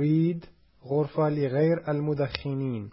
أريد غرفة لغير المدخنين.